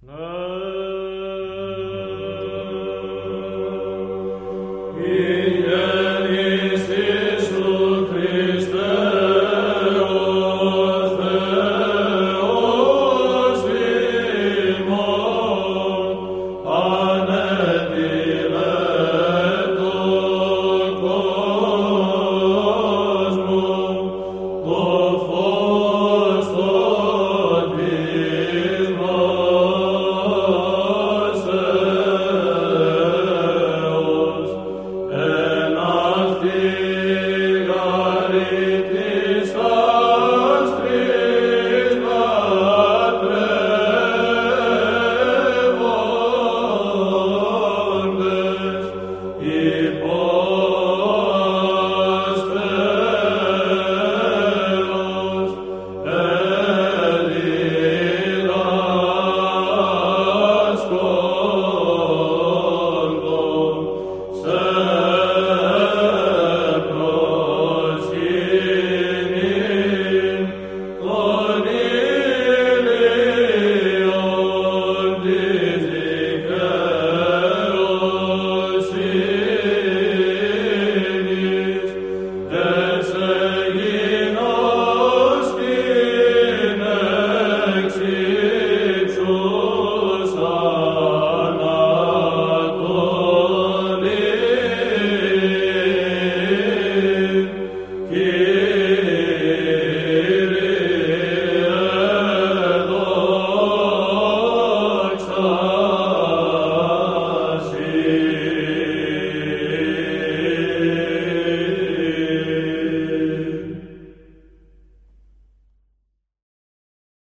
Yeah.